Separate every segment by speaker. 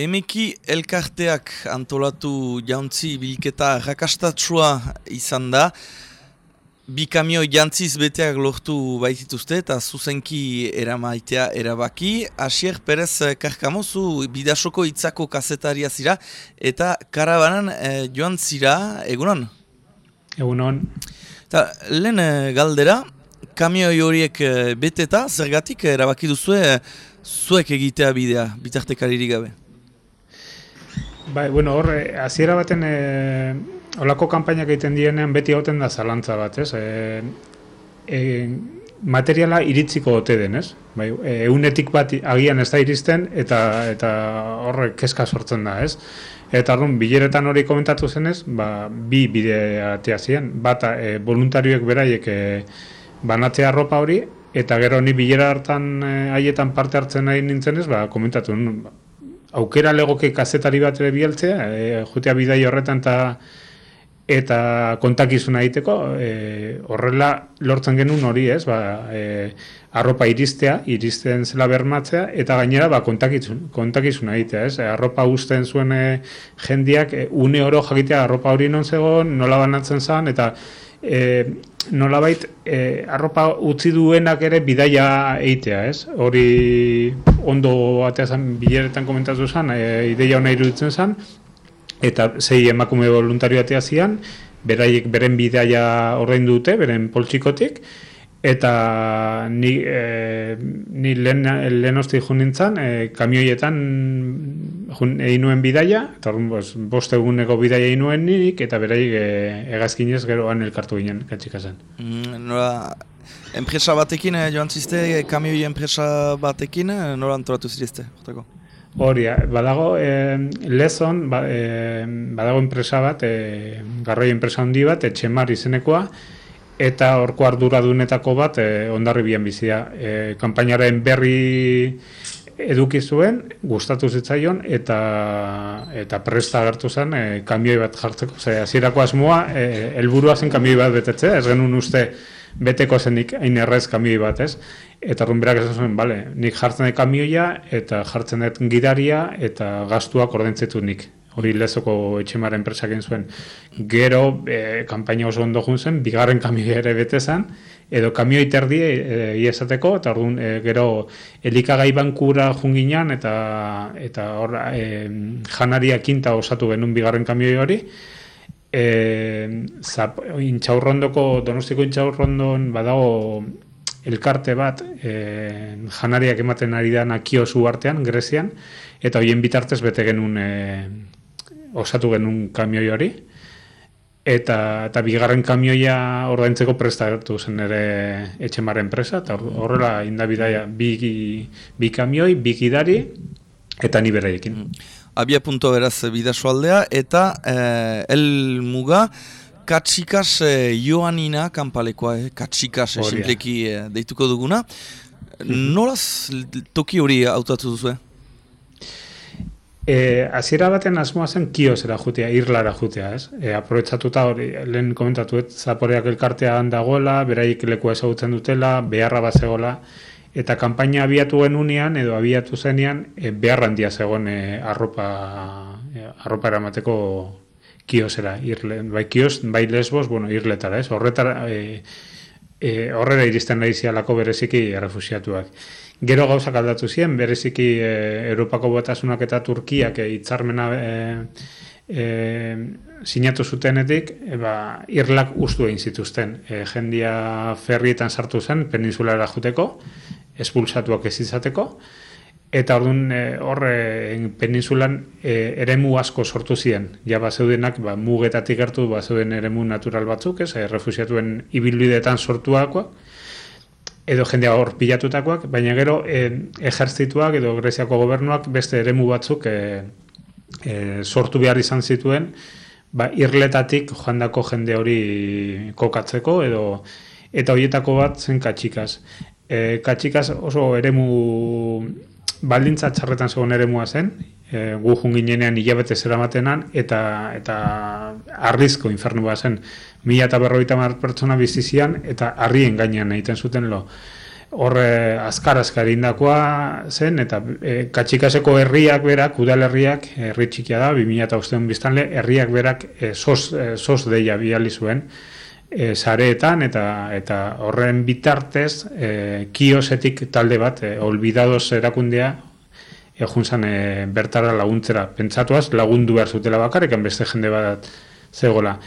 Speaker 1: Emeki elkarteak antolatu jauntzi bilketa rakastatsua izan da. Bi kamio jantziz beteak lortu baitituzte eta zuzenki eramaitea erabaki. Asier Perez Karkamozu bidasoko itzako kazetaria zira eta karabanan eh, joan zira, egunon?
Speaker 2: Egunon.
Speaker 1: Ta, lehen eh, galdera, kamio horiek eh, beteta, zergatik erabaki duzue zuek egitea bidea, bitartekaririk gabe?
Speaker 2: Bai, bueno, hor, eh, hasiera baten e, olako kanpainak egiten dienean beti goten da zalantza bat, ez? E, e, materiala iritziko ote den, ez? Bai, eunetik bat agian ez da iristen eta eta horrek keska sortzen da, ez? Eta orduan bileretan hori komentatu zenez, ba, bi bidea atea ziren, bata e, voluntarioek beraiek e, banatzea arropa hori, eta gero ni bilera hartan haietan parte hartzen nahi nintzenez, ba, komentatu, aukera legoke kazetari bat ere bialtzea, e, jutea bidai horretan ta, eta kontakizuna egiteko, e, horrela lortzen genuen hori ez, ba, e, arropa iristea, iristen zela bermatzea, eta gainera ba, kontakizun, kontakizuna egitea, ez? Arropa usten zuen e, jendiak, e, une oro jakitea arropa hori non zegoen, nola banatzen zen, eta e, nolabait e, arropa utzi duenak ere bidaia eitea, ez? Hori ondo atea zan bileretan komentatu zen, e, ideia hona iruditzen zen, eta zei emakume voluntario atea zian, beraiek beren bidaia horrein dute, beren poltsikotik, eta ni, e, ni lehen, lehen osti nintzen, e, kamioietan jun, egin nuen bidaia, eta orduan bos, bost eguneko bidaia egin nuen nirik, eta berai e, egazkinez geroan elkartu ginen, katxika zen.
Speaker 1: Mm, nora, enpresa batekin, eh, joan ziste, kamioi enpresa batekin, eh, nora antolatu zirizte?
Speaker 2: Hori, badago, e, lezon, ba, e, badago enpresa bat, e, garroi enpresa handi bat, etxemar izenekoa, eta horko arduradunetako bat e, ondarri bian bizia. E, kampainaren berri eduki zuen, gustatu zitzaion, eta eta presta agertu zen e, kamioi bat jartzeko. Zer, azirako asmoa, e, elburua zen kamioi bat betetze, ez genuen uste beteko zenik hain errez kamioi bat, ez? Eta rumberak esan zuen, bale, nik jartzen dut kamioia, eta jartzen dut gidaria, eta gastuak ordentzetu nik hori lezoko etxemaren enpresak zuen. Gero, e, kanpaina oso ondo jun zen, bigarren kamioi ere bete zen, edo kamioi terdi e, iesateko, eta orduan e, gero elikagai bankura junginan, eta eta hor e, janaria kinta osatu genuen bigarren kamioi hori, e, zap, intxaurrondoko, donostiko intxaurrondon badago elkarte bat e, janariak ematen ari da nakiozu artean, Grezian, eta hoien bitartez bete genuen e, osatu genuen kamioi hori, eta, eta bigarren kamioia ordaintzeko presta gertu zen ere etxemaren enpresa, eta horrela indabidaia bi, bi kamioi, bi gidari, eta ni bereekin. Mm.
Speaker 1: Abia punto beraz bidaso aldea, eta eh, el muga, Katsikas eh, Joanina kanpalekoa, eh, Katsikas eh, simpleki eh, deituko duguna. Mm Nolaz toki hori hautatu duzu, eh?
Speaker 2: E, aziera baten asmoa zen kiosera jutea, irlara jutea, ez? E, aprobetsatuta hori, lehen komentatu, ez, zaporeak elkartea handagoela, beraik leku ezagutzen dutela, beharra bat zegoela, eta kanpaina abiatu genunean, edo abiatu zenean, e, behar handia zegoen e, arropa, e, arropa eramateko kiosera, irle, bai kios, bai lesbos, bueno, irletara, ez? Horretara, e, e, horrera iristen nahi zialako bereziki errefusiatuak. Gero gauzak aldatu ziren, bereziki e, Europako batasunak eta Turkiak e, hitzarmena e, e, sinatu zutenetik, e, ba, irlak ustu egin zituzten. E, jendia ferrietan sartu zen, peninsulara juteko, espulsatuak ez izateko, eta orduan e, horre peninsulan e, eremu asko sortu ziren. Ja, ba, zeudenak, ba, mugetatik hartu, ba, zeuden eremu natural batzuk, ez, e, refusiatuen ibilbideetan sortuakoak, edo jendea hor pilatutakoak, baina gero e, ejertzituak edo Greziako gobernuak beste eremu batzuk e, e, sortu behar izan zituen, ba, irletatik joandako jende hori kokatzeko edo eta horietako bat zen katxikaz. E, katxikaz oso eremu baldintza txarretan zegoen eremua zen, e, gu junginenean hilabete zera matenan, eta, eta arrizko infernu bat zen. Mila eta berroita mar pertsona bizizian, eta harrien gainean egiten zuten lo. horre azkar azkar indakoa zen, eta e, katxikaseko herriak berak, udalerriak, herri txikia da, 2000 eta ustean biztanle, herriak berak e, sos, e, sos deia biali zuen, e, zareetan, eta eta horren bitartez, e, kiosetik talde bat, e, olbidados erakundea, egun zan e, bertara laguntzera. Pentsatuaz, lagundu behar zutela bakarrik, beste jende bat zegoela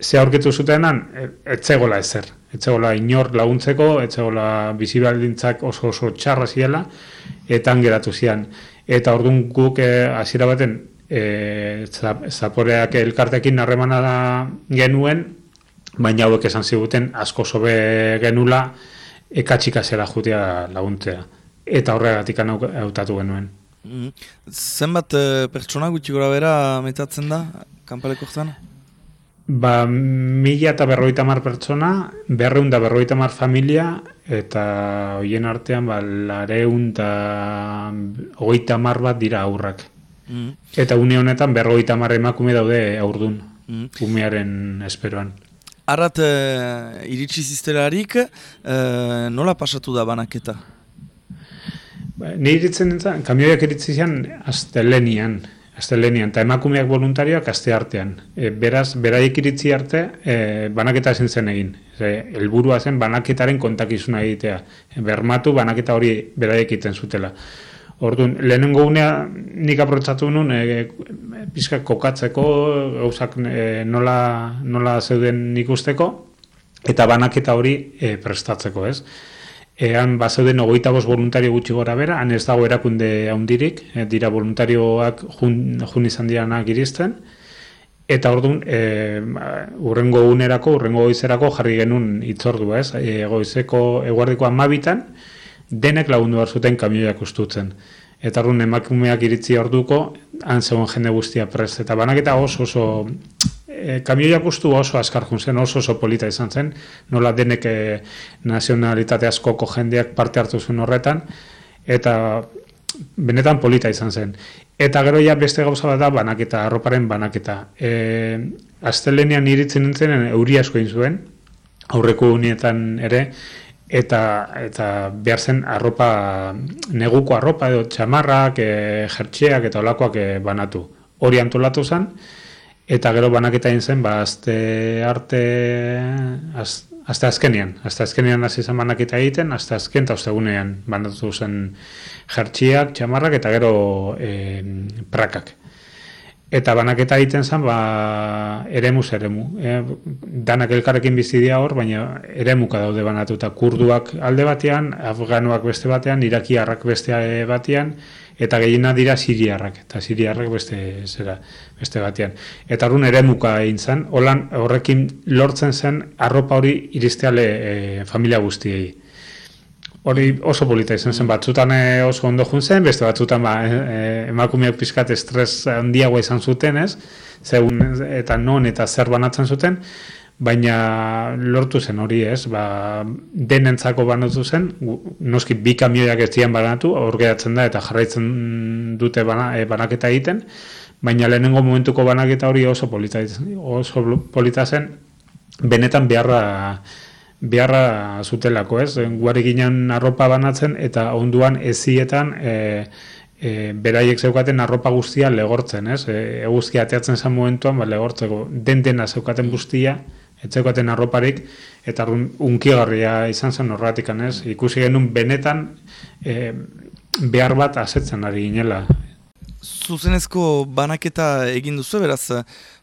Speaker 2: ze aurkitu zutenan, etzegola ezer. Etzegola inor laguntzeko, etzegola bizibaldintzak oso oso txarra ziela, eta geratu zian. Eta orduan guk eh, hasiera baten e, zaporeak elkartekin harremana genuen, baina hauek esan ziguten asko sobe genula ekatxika zela jutea laguntzea. Eta horregatik hautatu genuen.
Speaker 1: Mm. Zenbat e, pertsona gutxi gora bera metatzen da, kanpaleko zena?
Speaker 2: Ba, mila eta berroita mar pertsona, berreun da berroita mar familia, eta hoien artean, ba, lareun da ogeita mar bat dira aurrak. Mm. Eta une honetan berroita mar emakume daude aurdun, mm. umearen esperoan.
Speaker 1: Arrat, e, iritsi ziztelarik, e, nola pasatu da banaketa?
Speaker 2: Ba, ni iritzen nintzen, kamioiak iritsi zian, azte lenian, Astelenian, eta emakumeak voluntarioak aste artean. E, beraz, beraiek iritzi arte, e, banaketa ezin zen egin. E, elburua zen banaketaren kontakizuna egitea. E, bermatu banaketa hori beraiek iten zutela. Orduan, lehenengo unea nik aprotsatu nuen, e, pizka kokatzeko, gauzak e, nola, nola zeuden nik usteko, eta banaketa hori e, prestatzeko, ez? ean bazeuden ogoita bost voluntario gutxi gora bera, han ez dago erakunde handirik, e, dira voluntarioak jun, jun izan diranak iristen, eta orduan, e, urrengo unerako, urrengo goizerako jarri genuen itzordu, ez? E, goizeko eguardiko amabitan, denek lagundu behar zuten kamioiak ustutzen. Eta orduan, emakumeak iritzi orduko, han zegoen jende guztia prest. Eta banaketa oso oso e, kamioia pustu oso askar zen, oso oso polita izan zen, nola denek e, nazionalitate askoko jendeak parte hartu zuen horretan, eta benetan polita izan zen. Eta gero ja beste gauza bat da banaketa, arroparen banaketa. E, Aztelenian iritzen nintzen euri asko egin zuen, aurreko unietan ere, eta eta behar zen arropa, neguko arropa edo txamarrak, e, jertxeak eta olakoak e, banatu. Hori antolatu zen, Eta gero banaketa egin zen, ba, azte arte, az, azte azkenian. Azte azkenian hasi zen banaketa egiten, azte azken eta ostegunean banatu zen jertxiak, txamarrak eta gero e, prakak. Eta banaketa egiten zen, ba, eremu eremu. E, danak elkarrekin bizi hor, baina eremuka daude banatuta. Kurduak alde batean, afganuak beste batean, irakiarrak beste batean, eta gehiena dira siriarrak, eta siriarrak beste zera, beste batean. Eta horren ere muka egin zen, holan horrekin lortzen zen arropa hori iristeale e, familia guztiei. Hori oso polita izan zen, batzutan e, oso ondo jun zen, beste batzutan ba, e, e, emakumeak pizkat estres handiagoa izan zuten, ez? Zegun, eta non eta zer banatzen zuten, baina lortu zen hori ez, ba, denentzako banatu zen, noski bi kamioiak ez zian banatu, aurgeatzen da eta jarraitzen dute bana, e, banaketa egiten, baina lehenengo momentuko banaketa hori oso polita, oso polita zen, benetan beharra beharra zutelako ez, guare ginen arropa banatzen eta onduan ezietan e, e, beraiek zeukaten arropa guztia legortzen, ez? E, eguzkia ateatzen zen momentuan, ba, legortzeko den dena zeukaten guztia, etzekoaten arroparik, eta unkigarria izan zen horretik anez, ikusi genuen benetan e, behar bat asetzen ari ginela.
Speaker 1: Zuzenezko banaketa egin duzu, beraz,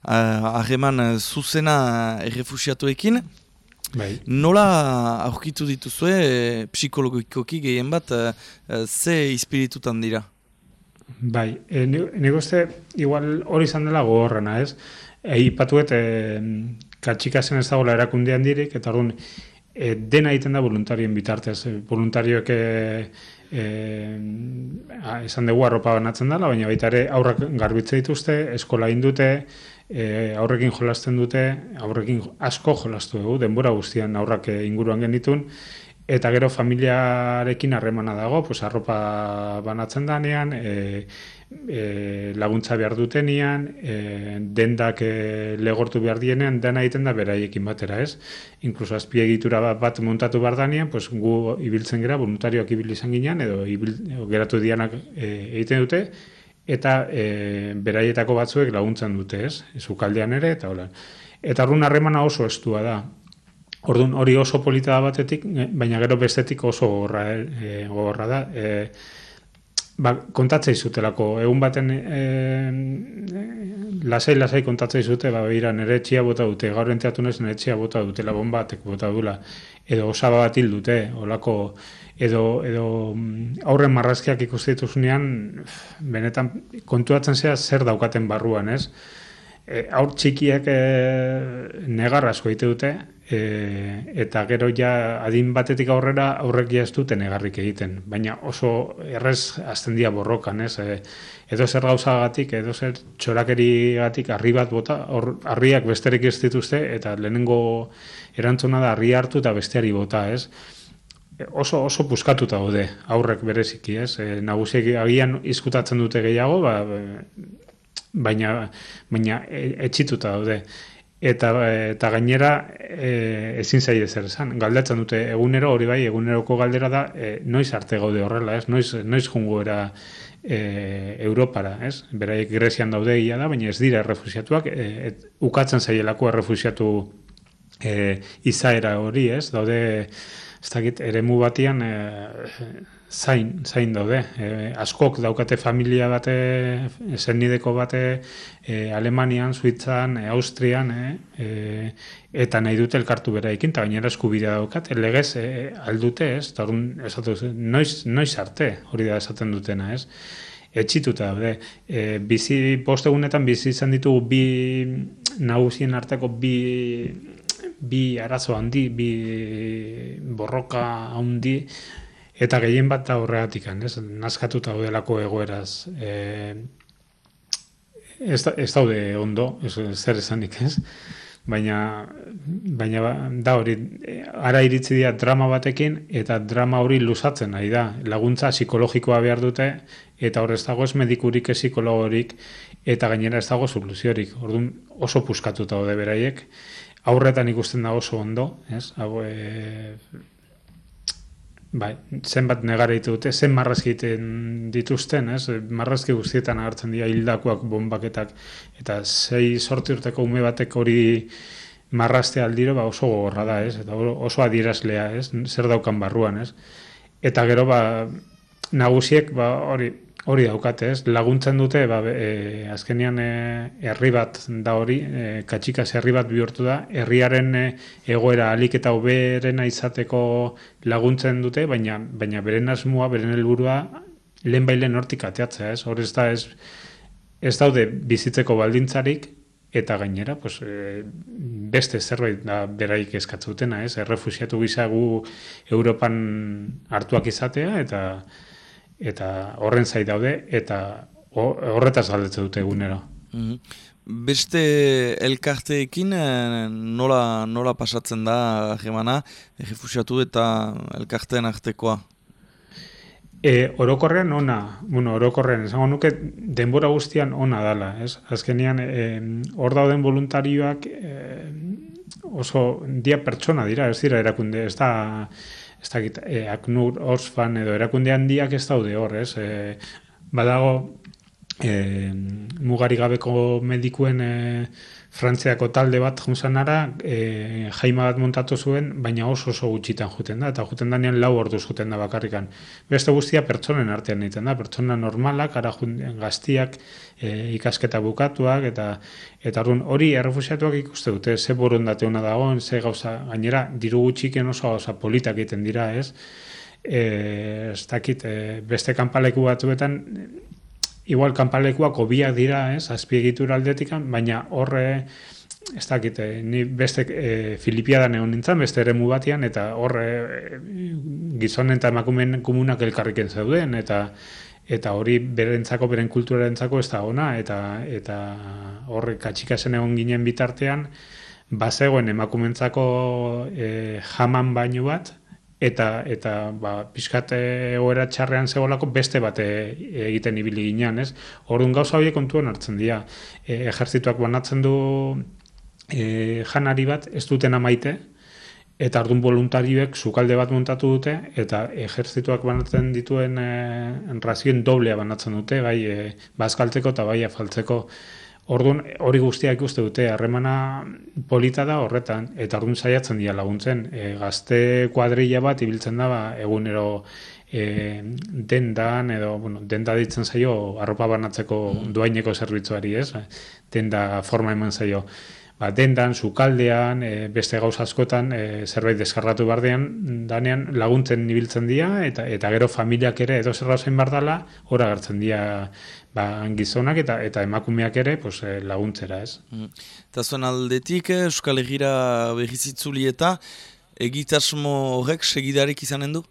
Speaker 1: hageman uh, zuzena errefusiatuekin, Bai. Nola aurkitu dituzue e, psikologikoki gehien bat, e, ze espiritutan dira?
Speaker 2: Bai, e, negozte, igual hori izan dela gogorrena, ez? Eipatuet, e, katxikasen ez dagoela erakundean direk, eta orduan, e, dena egiten da voluntarien bitartez. Voluntarioek e, e, esan dugu arropa banatzen dela, baina baita ere aurrak garbitze dituzte, eskola indute, e, aurrekin jolasten dute, aurrekin asko jolastu dugu, denbora guztian aurrak inguruan genitun, eta gero familiarekin harremana dago, pues arropa banatzen danean, e, e, laguntza behar dutenian, e, dendak e, legortu behar dienean, dena egiten da beraiekin batera, ez? Inkluso azpiegitura bat, bat montatu behar danean, pues, gu ibiltzen gera, voluntarioak ibil izan ginean, edo, ibil, geratu dianak e, egiten dute, eta e, beraietako batzuek laguntzen dute, ez? Zukaldean ere, eta hola. Eta arrun harremana oso estua da. Orduan hori oso polita da batetik, baina gero bestetik oso gogorra, e, gogorra da. E, ba, kontatzei zutelako, egun baten e, lasai lasai kontatzei zute, ba, bera nire etxia bota dute, gaur enteatu nez nire etxia bota dute, labon batek bota dula, edo osaba bat hil dute, olako, edo, edo mm, aurren marrazkiak ikustituzunean, benetan kontuatzen zea zer daukaten barruan, ez? E, aur txikiak e, negarra asko dute, e, eta gero ja adin batetik aurrera aurrek ja ez duten egarrik egiten, baina oso errez azten dia borrokan, ez? E, edo zer gauzagatik, edo zer txorakeri gatik arri bat bota, or, arriak besterik ez dituzte, eta lehenengo erantzuna da arri hartu eta besteari bota, ez? E, oso oso puskatuta daude aurrek bereziki, ez? E, nagusiek agian izkutatzen dute gehiago, ba, baina baina e, etxituta daude eta eta gainera e, ezin zaie zer esan. Galdatzen dute egunero hori bai, eguneroko galdera da e, noiz arte gaude horrela, ez? Noiz noiz jungo era e, Europara, ez? Beraiek Grezian daude ia da, baina ez dira errefusiatuak, e, ukatzen zaielako errefusiatu e, izaera hori, ez? Daude ez dakit eremu batian e, zain, zain daude. E, askok daukate familia bate, zenideko bate, e, Alemanian, Suitzan, e, Austrian, e, e, eta nahi dute elkartu bera ikin, eta gainera eskubidea daukat, elegez e, aldute, ez, eta noiz, noiz arte, hori da esaten dutena, ez, etxituta daude. E, bizi, postegunetan bizi izan ditugu bi nagusien arteko bi bi arazo handi, bi borroka handi, Eta gehien bat da horregatik, ez? Nazkatuta daudelako egoeraz. E, ez, ez daude ondo, ez, zer esanik, ez? Baina, baina ba, da hori, ara iritzi dira drama batekin, eta drama hori luzatzen nahi da. Laguntza psikologikoa behar dute, eta hor ez dago ez medikurik, ez psikologorik, eta gainera ez dago soluziorik. Orduan oso puskatuta daude beraiek. Aurretan ikusten da oso ondo, ez? Hau, e, Bai, zenbat negareitu dute, zen marrazki egiten dituzten, ez? Marrazki guztietan agertzen dira hildakoak bombaketak eta sei sorti urteko ume batek hori marrazte aldiro, ba oso gogorra da, ez? Eta oso adierazlea, ez? Zer daukan barruan, ez? Eta gero, ba, nagusiek, ba, hori, Hori daukate, ez? Laguntzen dute, ba, e, azkenean e, herri bat da hori, e, katxikas herri bat bihurtu da, herriaren e, egoera alik eta uberena izateko laguntzen dute, baina baina beren asmoa, beren helburua lehen bailen hortik ateatzea, ez? Hor ez da, ez, ez daude bizitzeko baldintzarik, eta gainera, pues, e, beste zerbait da beraik eskatzutena, ez? Errefusiatu gizagu Europan hartuak izatea, eta eta horren zai daude eta horretaz galdetzen dute egunero.
Speaker 1: Mhm. Beste elkarteekin eh, nola, nola pasatzen da jemana, refusiatu eta elkarteen artekoa?
Speaker 2: E, orokorrean ona, bueno, orokorrean, esango nuke denbora guztian ona dala, ez? Azkenean, e, hor dauden voluntarioak e, oso dia pertsona dira, ez dira erakunde, ez da ez dakit, e, aknur, orsfan edo erakunde handiak ez daude hor, ez? E, badago, e, mugari gabeko medikuen e, Frantziako talde bat junzanara, e, jaima bat montatu zuen, baina oso oso gutxitan juten da, eta juten da lau orduz juten da bakarrikan. Beste guztia pertsonen artean egiten da, pertsona normalak, ara gaztiak, e, ikasketa bukatuak, eta eta orduan hori errefusiatuak ikuste dute, ze borondate hona dagoen, ze gauza, gainera, diru gutxiken oso gauza politak egiten dira, ez? E, ez dakit, e, beste kanpaleku batzuetan, igual kanpalekuak obiak dira, ez, azpiegitura aldetikan, baina horre, ez dakite, ni beste e, Filipiadan egon nintzen, beste ere batian, eta horre e, gizonen eta emakumen komunak elkarriken zeuden, eta eta hori berentzako, beren kulturarentzako ez da ona, eta, eta horre katxikasen egon ginen bitartean, bazegoen emakumentzako e, jaman baino bat, eta eta ba pizkat egoera txarrean zegoelako beste bate egiten ibili ginean, ez? Orduan gauza horiek kontuan hartzen dira. E, ejertzituak banatzen du e, janari bat ez duten amaite eta ordun voluntarioek sukalde bat montatu dute eta ejertzituak banatzen dituen e, razioen doblea banatzen dute, bai e, bazkaltzeko eta bai afaltzeko. Orduan, hori guztia ikuste dute, harremana polita da horretan, eta orduan saiatzen dira laguntzen. E, gazte kuadrilla bat ibiltzen da, ba, egunero e, dendan, edo, bueno, denda ditzen zaio, arropa banatzeko duaineko zerbitzuari, ez? Denda forma eman zaio ba, dendan, sukaldean, e, beste gauz askotan e, zerbait deskarratu bardean, danean laguntzen ibiltzen dira, eta eta gero familiak ere edo zerra zein bardala, ora gartzen dira ba, gizonak eta eta emakumeak ere pues, e, laguntzera, ez?
Speaker 1: Mm. Eta zuen aldetik, Euskal Egira behizitzuli eta egitasmo horrek segidarik izanen du?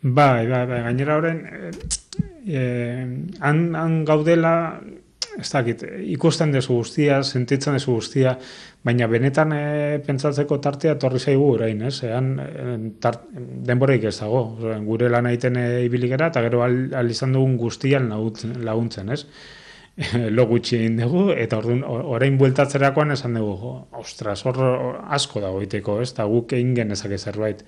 Speaker 2: Bai, bai, bai, gainera horren, e, han, han gaudela, ez dakit, ikusten dezu guztia, sentitzen dezu guztia, baina benetan e, pentsatzeko tartea torri zaigu orain, ez? Ean, eh, denboraik ez dago, gure lan egiten e, ibiligera, eta gero al, al izan dugun guztian laguntzen, ez? lo gutxi egin dugu, eta orduan, orain bueltatzerakoan esan dugu, ostras, hor asko dago iteko, ez? Eta guk egin genezak zerbait.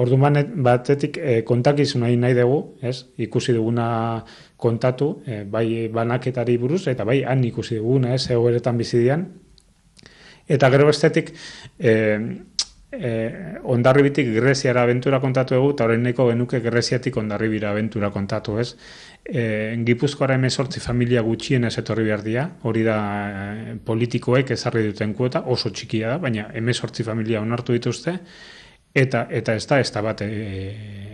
Speaker 2: Orduan batetik e, kontakizu nahi nahi dugu, ez? Ikusi duguna kontatu, e, bai banaketari buruz, eta bai han ikusi duguna, ez, egoeretan bizidian. Eta gero bestetik, e, e, ondarribitik Greziara aventura kontatu dugu, eta neko genuke Greziatik ondarribira aventura kontatu, ez. E, Gipuzkoara emezortzi familia gutxien ez etorri behar dira, hori da e, politikoek ezarri duten kuota, oso txikia da, baina emezortzi familia onartu dituzte, eta eta ez da ez da bat e,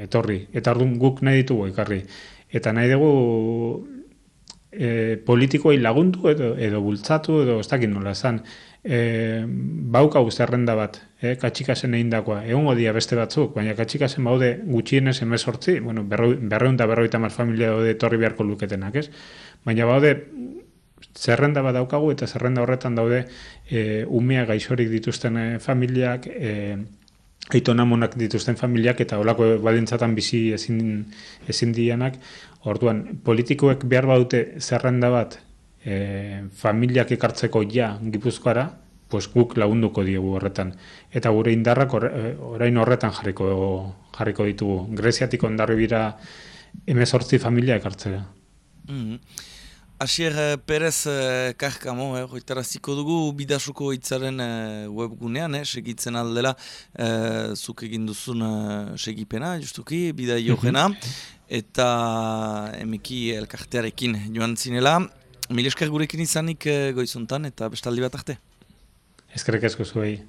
Speaker 2: etorri. Eta orduan guk nahi ditugu ekarri eta nahi dugu e, politikoei lagundu edo, edo bultzatu edo ez dakit nola esan. E, bauka zerrenda bat, e, katxikasen egin dakoa. Egon beste batzuk, baina katxikasen baude gutxienez emezortzi, bueno, berreun da berroita mar familia daude torri beharko luketenak, ez? Baina baude zerrenda bat daukagu eta zerrenda horretan daude e, umea gaixorik dituzten e, familiak, e, aitonamonak dituzten familiak eta olako balintzatan bizi ezin, ezin dianak, orduan politikoek behar badute zerrenda bat e, familiak ekartzeko ja gipuzkoara, pues guk lagunduko diegu horretan. Eta gure indarrak e, orain horretan jarriko jarriko ditugu. Greziatik ondarri bira emezortzi familia ekartzera.
Speaker 1: Mm Asier eh, Perez uh, Karkamo, eh, dugu bidasuko hitzaren uh, webgunean, eh, segitzen aldela uh, zuk egin duzun uh, segipena, justuki, bida jogena, mhm. eta emeki elkartearekin joan zinela. Mil esker gurekin izanik uh, goizuntan eta bestaldi bat arte.
Speaker 2: Eskerrik asko zuei.